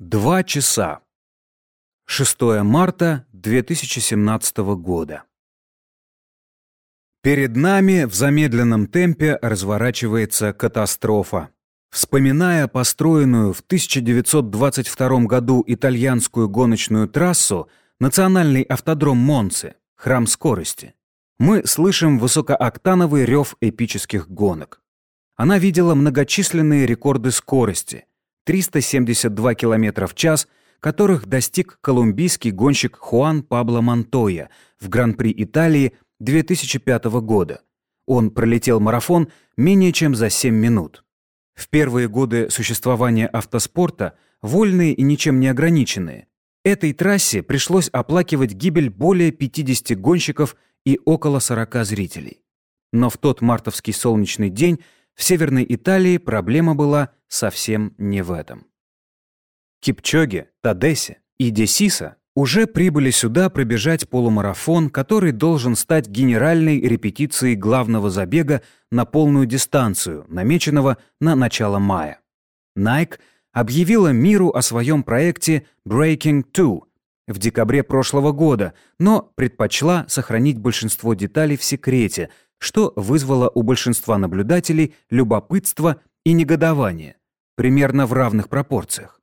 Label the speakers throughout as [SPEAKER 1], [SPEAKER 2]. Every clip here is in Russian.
[SPEAKER 1] Два часа. 6 марта 2017 года. Перед нами в замедленном темпе разворачивается катастрофа. Вспоминая построенную в 1922 году итальянскую гоночную трассу, национальный автодром Монцы, храм скорости, мы слышим высокооктановый рев эпических гонок. Она видела многочисленные рекорды скорости – 372 км в час, которых достиг колумбийский гонщик Хуан Пабло Монтоя в Гран-при Италии 2005 года. Он пролетел марафон менее чем за 7 минут. В первые годы существования автоспорта, вольные и ничем не ограниченные, этой трассе пришлось оплакивать гибель более 50 гонщиков и около 40 зрителей. Но в тот мартовский солнечный день в Северной Италии проблема была совсем не в этом. Кипчоги, Тадеси и Десиса уже прибыли сюда пробежать полумарафон, который должен стать генеральной репетицией главного забега на полную дистанцию, намеченного на начало мая. Nike объявила миру о своем проекте Breaking Two в декабре прошлого года, но предпочла сохранить большинство деталей в секрете, что вызвало у большинства наблюдателей любопытство и негодование, примерно в равных пропорциях.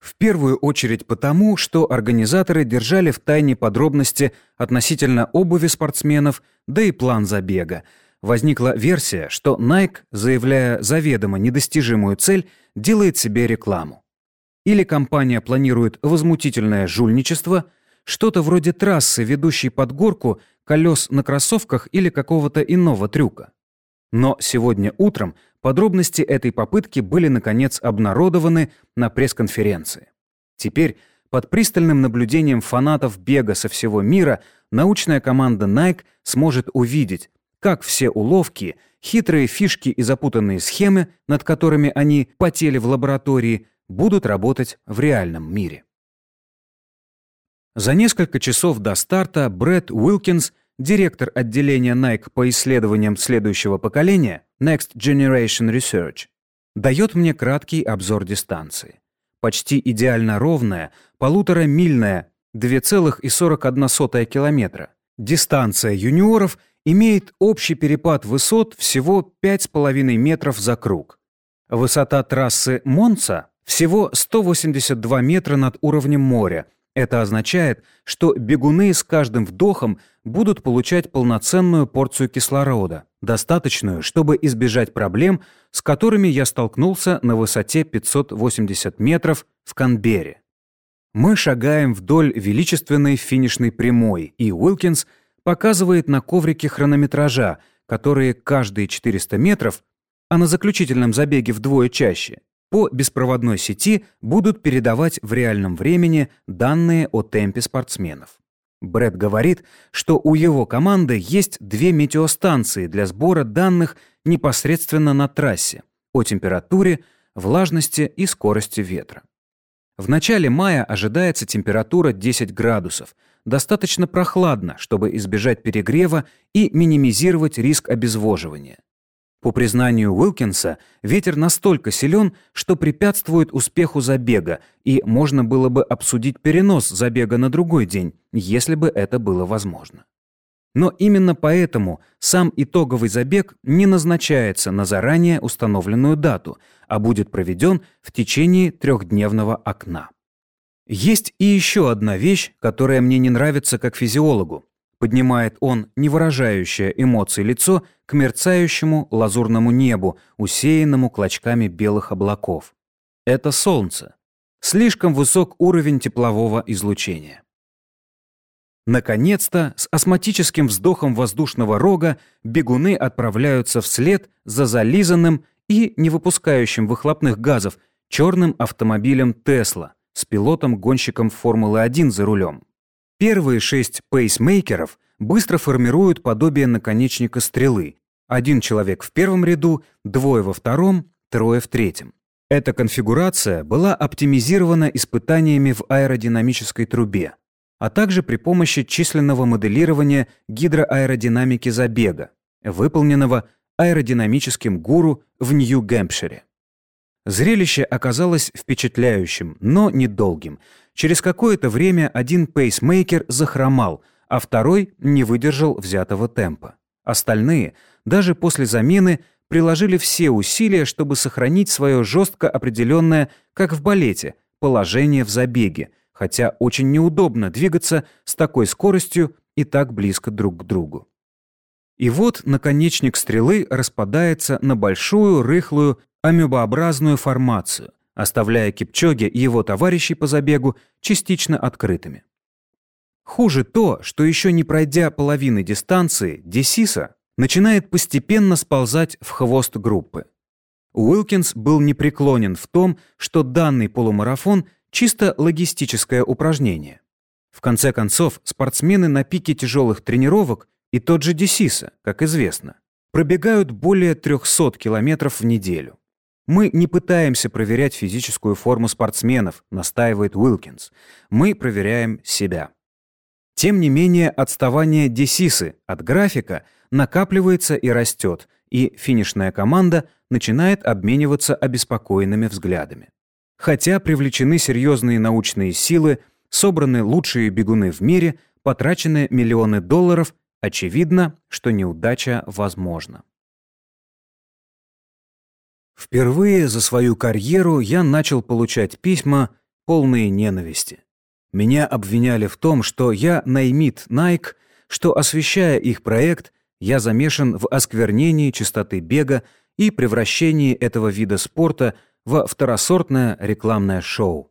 [SPEAKER 1] В первую очередь потому, что организаторы держали в тайне подробности относительно обуви спортсменов, да и план забега. Возникла версия, что Nike, заявляя заведомо недостижимую цель, делает себе рекламу. Или компания планирует возмутительное жульничество, что-то вроде трассы, ведущей под горку, колес на кроссовках или какого-то иного трюка. Но сегодня утром подробности этой попытки были, наконец, обнародованы на пресс-конференции. Теперь под пристальным наблюдением фанатов бега со всего мира научная команда Nike сможет увидеть, как все уловки, хитрые фишки и запутанные схемы, над которыми они потели в лаборатории, будут работать в реальном мире. За несколько часов до старта Брэд Уилкинс директор отделения Nike по исследованиям следующего поколения Next Generation Research, дает мне краткий обзор дистанции. Почти идеально ровная, полуторамильная, 2,41 километра. Дистанция юниоров имеет общий перепад высот всего 5,5 метров за круг. Высота трассы Монца всего 182 метра над уровнем моря – это означает, что бегуны с каждым вдохом будут получать полноценную порцию кислорода, достаточную, чтобы избежать проблем, с которыми я столкнулся на высоте 580 метров в Канберре. Мы шагаем вдоль величественной финишной прямой, и Уилкинс показывает на коврике хронометража, которые каждые 400 метров, а на заключительном забеге вдвое чаще, по беспроводной сети будут передавать в реальном времени данные о темпе спортсменов. Брэд говорит, что у его команды есть две метеостанции для сбора данных непосредственно на трассе о температуре, влажности и скорости ветра. В начале мая ожидается температура 10 градусов, достаточно прохладно, чтобы избежать перегрева и минимизировать риск обезвоживания. По признанию Уилкинса, ветер настолько силен, что препятствует успеху забега, и можно было бы обсудить перенос забега на другой день, если бы это было возможно. Но именно поэтому сам итоговый забег не назначается на заранее установленную дату, а будет проведен в течение трехдневного окна. Есть и еще одна вещь, которая мне не нравится как физиологу, Поднимает он не выражающее эмоций лицо к мерцающему лазурному небу, усеянному клочками белых облаков. Это солнце. Слишком высок уровень теплового излучения. Наконец-то, с астматическим вздохом воздушного рога, бегуны отправляются вслед за зализанным и не выпускающим выхлопных газов черным автомобилем Тесла с пилотом-гонщиком Формулы-1 за рулем. Первые шесть пейсмейкеров быстро формируют подобие наконечника стрелы. Один человек в первом ряду, двое во втором, трое в третьем. Эта конфигурация была оптимизирована испытаниями в аэродинамической трубе, а также при помощи численного моделирования гидроаэродинамики забега, выполненного аэродинамическим гуру в Нью-Гэмпшире. Зрелище оказалось впечатляющим, но недолгим. Через какое-то время один пейсмейкер захромал, а второй не выдержал взятого темпа. Остальные, даже после замены, приложили все усилия, чтобы сохранить свое жестко определенное, как в балете, положение в забеге, хотя очень неудобно двигаться с такой скоростью и так близко друг к другу. И вот наконечник стрелы распадается на большую, рыхлую, амебообразную формацию, оставляя Кипчоге и его товарищей по забегу частично открытыми. Хуже то, что еще не пройдя половины дистанции, Десиса начинает постепенно сползать в хвост группы. Уилкинс был непреклонен в том, что данный полумарафон – чисто логистическое упражнение. В конце концов, спортсмены на пике тяжелых тренировок и тот же Десиса, как известно, пробегают более 300 километров в неделю. Мы не пытаемся проверять физическую форму спортсменов, настаивает Уилкинс. Мы проверяем себя. Тем не менее, отставание Десисы от графика накапливается и растет, и финишная команда начинает обмениваться обеспокоенными взглядами. Хотя привлечены серьезные научные силы, собраны лучшие бегуны в мире, потрачены миллионы долларов, очевидно, что неудача возможна. Впервые за свою карьеру я начал получать письма, полные ненависти. Меня обвиняли в том, что я наймит Nike, что, освещая их проект, я замешан в осквернении чистоты бега и превращении этого вида спорта во второсортное рекламное шоу.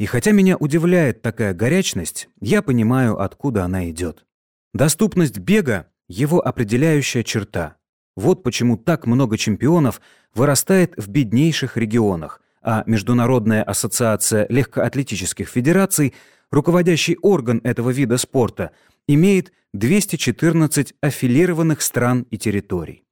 [SPEAKER 1] И хотя меня удивляет такая горячность, я понимаю, откуда она идет. Доступность бега – его определяющая черта. Вот почему так много чемпионов вырастает в беднейших регионах, а Международная ассоциация легкоатлетических федераций, руководящий орган этого вида спорта, имеет 214 аффилированных стран и территорий.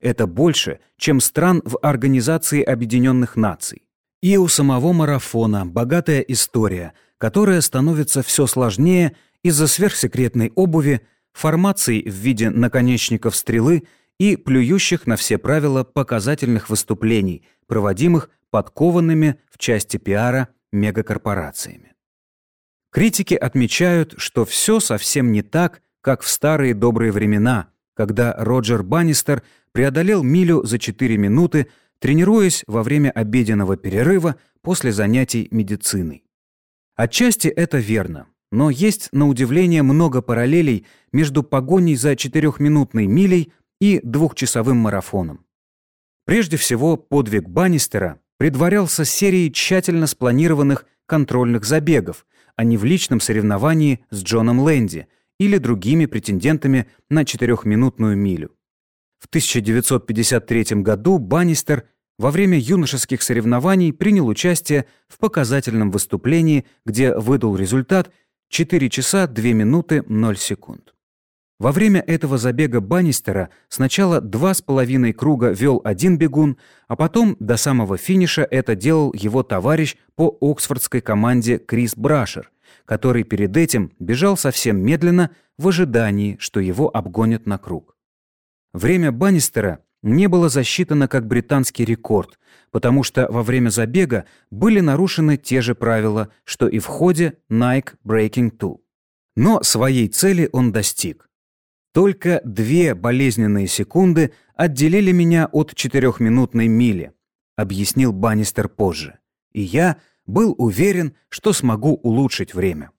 [SPEAKER 1] Это больше, чем стран в Организации Объединенных Наций. И у самого марафона богатая история, которая становится все сложнее из-за сверхсекретной обуви, формаций в виде наконечников стрелы и плюющих на все правила показательных выступлений, проводимых подкованными в части пиара мегакорпорациями. Критики отмечают, что все совсем не так, как в старые добрые времена, когда Роджер Баннистер преодолел милю за 4 минуты, тренируясь во время обеденного перерыва после занятий медициной. Отчасти это верно, но есть, на удивление, много параллелей между погоней за четырехминутной милей и двухчасовым марафоном. Прежде всего, подвиг Баннистера предварялся серией тщательно спланированных контрольных забегов, а не в личном соревновании с Джоном Лэнди или другими претендентами на четырехминутную милю. В 1953 году Баннистер во время юношеских соревнований принял участие в показательном выступлении, где выдал результат 4 часа 2 минуты 0 секунд. Во время этого забега Баннистера сначала два с половиной круга вел один бегун, а потом до самого финиша это делал его товарищ по оксфордской команде Крис Брашер, который перед этим бежал совсем медленно в ожидании, что его обгонят на круг. Время Баннистера не было засчитано как британский рекорд, потому что во время забега были нарушены те же правила, что и в ходе Nike Breaking Tool. Но своей цели он достиг. Только две болезненные секунды отделили меня от четырехминутной мили, объяснил Баннистер позже. И я был уверен, что смогу улучшить время.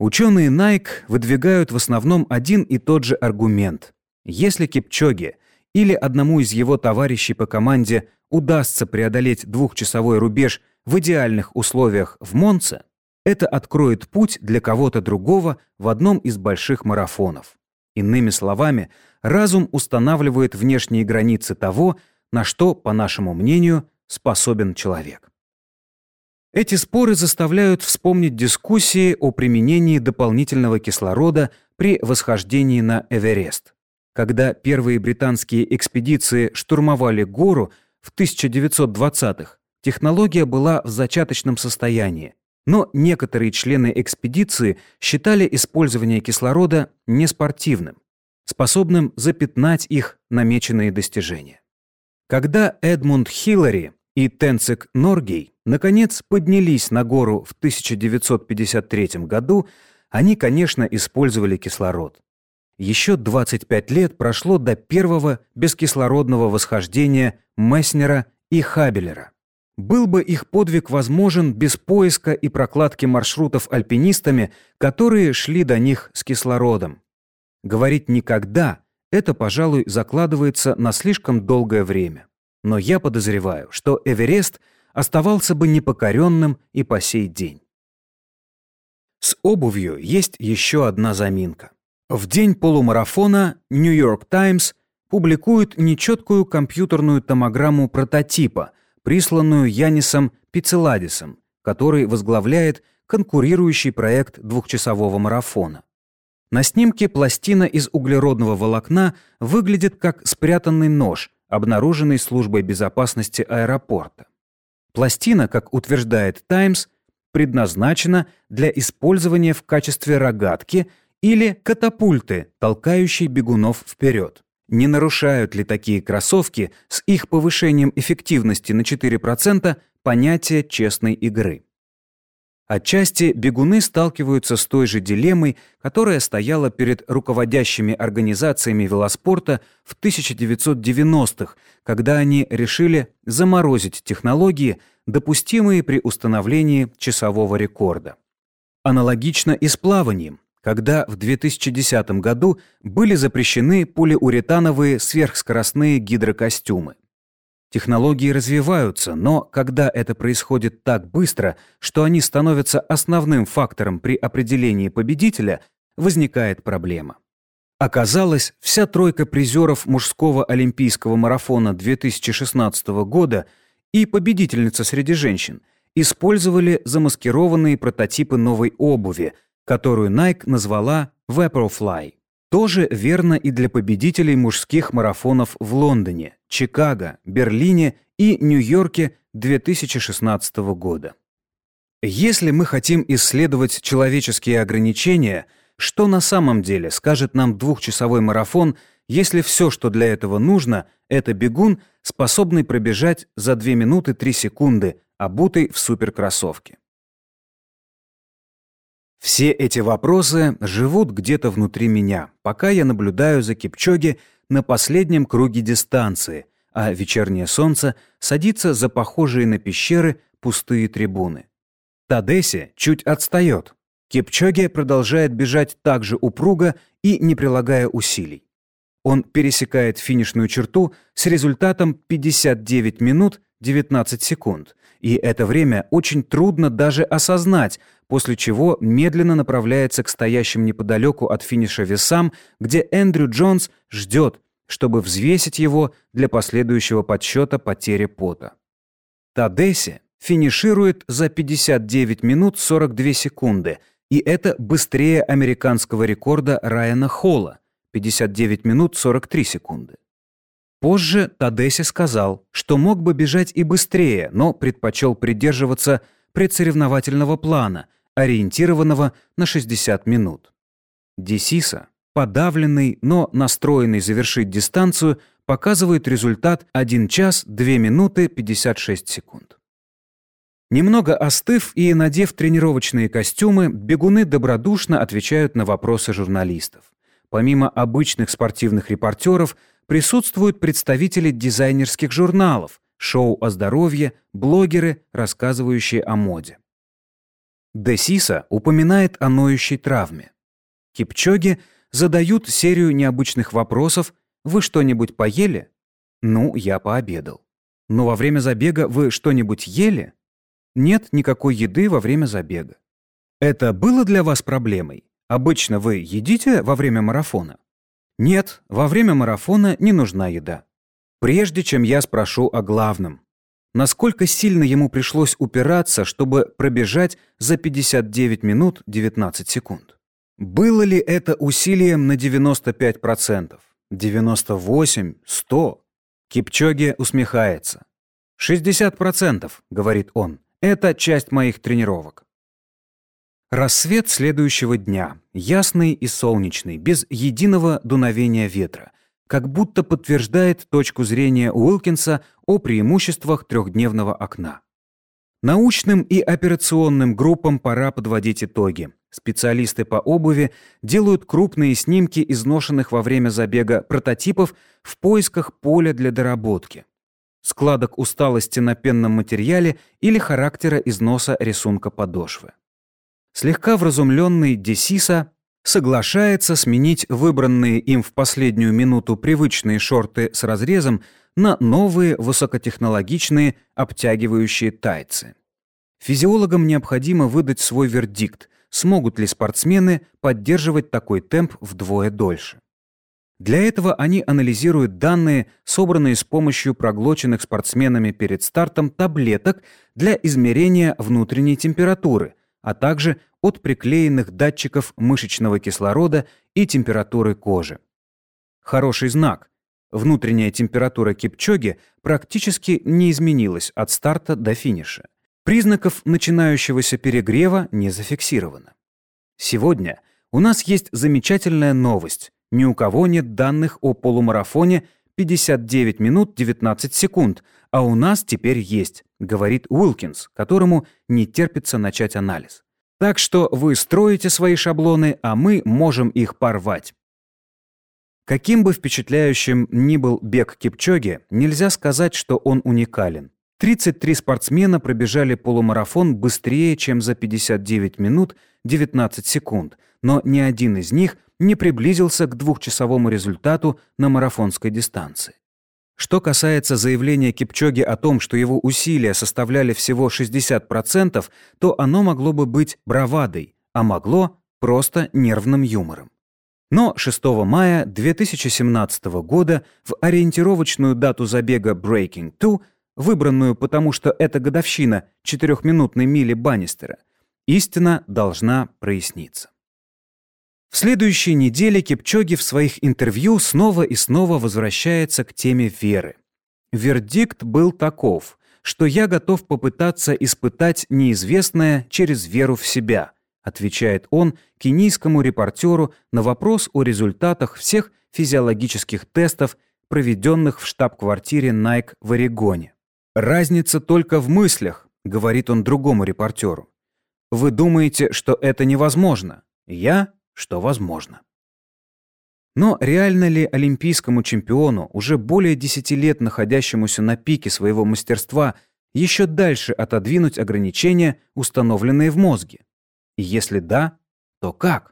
[SPEAKER 1] Ученые Nike выдвигают в основном один и тот же аргумент. Если Кипчоге или одному из его товарищей по команде удастся преодолеть двухчасовой рубеж в идеальных условиях в Монце, это откроет путь для кого-то другого в одном из больших марафонов. Иными словами, разум устанавливает внешние границы того, на что, по нашему мнению, способен человек. Эти споры заставляют вспомнить дискуссии о применении дополнительного кислорода при восхождении на Эверест. Когда первые британские экспедиции штурмовали гору в 1920-х, технология была в зачаточном состоянии, но некоторые члены экспедиции считали использование кислорода неспортивным, способным запятнать их намеченные достижения. Когда Эдмунд Хиллари и Тенцик Норгей наконец поднялись на гору в 1953 году, они, конечно, использовали кислород. Еще 25 лет прошло до первого бескислородного восхождения Месснера и Хабелера. Был бы их подвиг возможен без поиска и прокладки маршрутов альпинистами, которые шли до них с кислородом. Говорить «никогда» — это, пожалуй, закладывается на слишком долгое время. Но я подозреваю, что Эверест оставался бы непокоренным и по сей день. С обувью есть еще одна заминка. В день полумарафона New York Times публикует нечеткую компьютерную томограмму прототипа, присланную Янисом Пицеладисом, который возглавляет конкурирующий проект двухчасового марафона. На снимке пластина из углеродного волокна выглядит как спрятанный нож, обнаруженный службой безопасности аэропорта. Пластина, как утверждает «Таймс», предназначена для использования в качестве рогатки или катапульты, толкающей бегунов вперед. Не нарушают ли такие кроссовки с их повышением эффективности на 4% понятие честной игры? Отчасти бегуны сталкиваются с той же дилеммой, которая стояла перед руководящими организациями велоспорта в 1990-х, когда они решили заморозить технологии, допустимые при установлении часового рекорда. Аналогично и с плаванием, когда в 2010 году были запрещены полиуретановые сверхскоростные гидрокостюмы. Технологии развиваются, но когда это происходит так быстро, что они становятся основным фактором при определении победителя, возникает проблема. Оказалось, вся тройка призеров мужского олимпийского марафона 2016 года и победительница среди женщин использовали замаскированные прототипы новой обуви, которую Nike назвала Vaporfly. Тоже верно и для победителей мужских марафонов в Лондоне, Чикаго, Берлине и Нью-Йорке 2016 года. Если мы хотим исследовать человеческие ограничения, что на самом деле скажет нам двухчасовой марафон, если все, что для этого нужно, это бегун, способный пробежать за 2 минуты 3 секунды, обутый в суперкроссовке? Все эти вопросы живут где-то внутри меня, пока я наблюдаю за Кипчоги на последнем круге дистанции, а вечернее солнце садится за похожие на пещеры пустые трибуны. Тадеси чуть отстает. Кипчоги продолжает бежать так же упруго и не прилагая усилий. Он пересекает финишную черту с результатом 59 минут 19 секунд, и это время очень трудно даже осознать, после чего медленно направляется к стоящим неподалеку от финиша весам, где Эндрю Джонс ждет, чтобы взвесить его для последующего подсчета потери пота. Тадеси финиширует за 59 минут 42 секунды, и это быстрее американского рекорда Райана Холла 59 минут 43 секунды. Позже Тадеси сказал, что мог бы бежать и быстрее, но предпочел придерживаться предсоревновательного плана, ориентированного на 60 минут. Десиса, подавленный, но настроенный завершить дистанцию, показывает результат 1 час 2 минуты 56 секунд. Немного остыв и надев тренировочные костюмы, бегуны добродушно отвечают на вопросы журналистов. Помимо обычных спортивных репортеров – присутствуют представители дизайнерских журналов, шоу о здоровье, блогеры, рассказывающие о моде. Десиса упоминает о ноющей травме. Кипчоги задают серию необычных вопросов «Вы что-нибудь поели?» «Ну, я пообедал». «Но во время забега вы что-нибудь ели?» «Нет никакой еды во время забега». «Это было для вас проблемой? Обычно вы едите во время марафона?» Нет, во время марафона не нужна еда. Прежде чем я спрошу о главном. Насколько сильно ему пришлось упираться, чтобы пробежать за 59 минут 19 секунд? Было ли это усилием на 95%? 98? 100? Кипчоге усмехается. 60%, говорит он, это часть моих тренировок. Рассвет следующего дня, ясный и солнечный, без единого дуновения ветра, как будто подтверждает точку зрения Уилкинса о преимуществах трехдневного окна. Научным и операционным группам пора подводить итоги. Специалисты по обуви делают крупные снимки изношенных во время забега прототипов в поисках поля для доработки, складок усталости на пенном материале или характера износа рисунка подошвы. Слегка вразумленный Десиса соглашается сменить выбранные им в последнюю минуту привычные шорты с разрезом на новые высокотехнологичные обтягивающие тайцы. Физиологам необходимо выдать свой вердикт, смогут ли спортсмены поддерживать такой темп вдвое дольше. Для этого они анализируют данные, собранные с помощью проглоченных спортсменами перед стартом таблеток для измерения внутренней температуры, а также от приклеенных датчиков мышечного кислорода и температуры кожи. Хороший знак. Внутренняя температура Кипчоги практически не изменилась от старта до финиша. Признаков начинающегося перегрева не зафиксировано. Сегодня у нас есть замечательная новость. Ни у кого нет данных о полумарафоне 59 минут 19 секунд, а у нас теперь есть, говорит Уилкинс, которому не терпится начать анализ. Так что вы строите свои шаблоны, а мы можем их порвать. Каким бы впечатляющим ни был бег Кипчоги, нельзя сказать, что он уникален. 33 спортсмена пробежали полумарафон быстрее, чем за 59 минут 19 секунд, но ни один из них не приблизился к двухчасовому результату на марафонской дистанции. Что касается заявления Кипчоги о том, что его усилия составляли всего 60%, то оно могло бы быть бравадой, а могло просто нервным юмором. Но 6 мая 2017 года в ориентировочную дату забега Breaking 2 выбранную потому, что это годовщина четырехминутной мили Баннистера, истина должна проясниться. В следующей неделе Кипчоги в своих интервью снова и снова возвращается к теме веры. Вердикт был таков, что я готов попытаться испытать неизвестное через веру в себя, отвечает он кенийскому репортеру на вопрос о результатах всех физиологических тестов, проведенных в штаб-квартире Nike в Орегоне. «Разница только в мыслях», — говорит он другому репортеру. «Вы думаете, что это невозможно? Я, что возможно». Но реально ли олимпийскому чемпиону, уже более 10 лет находящемуся на пике своего мастерства, еще дальше отодвинуть ограничения, установленные в мозге? И если да, то как?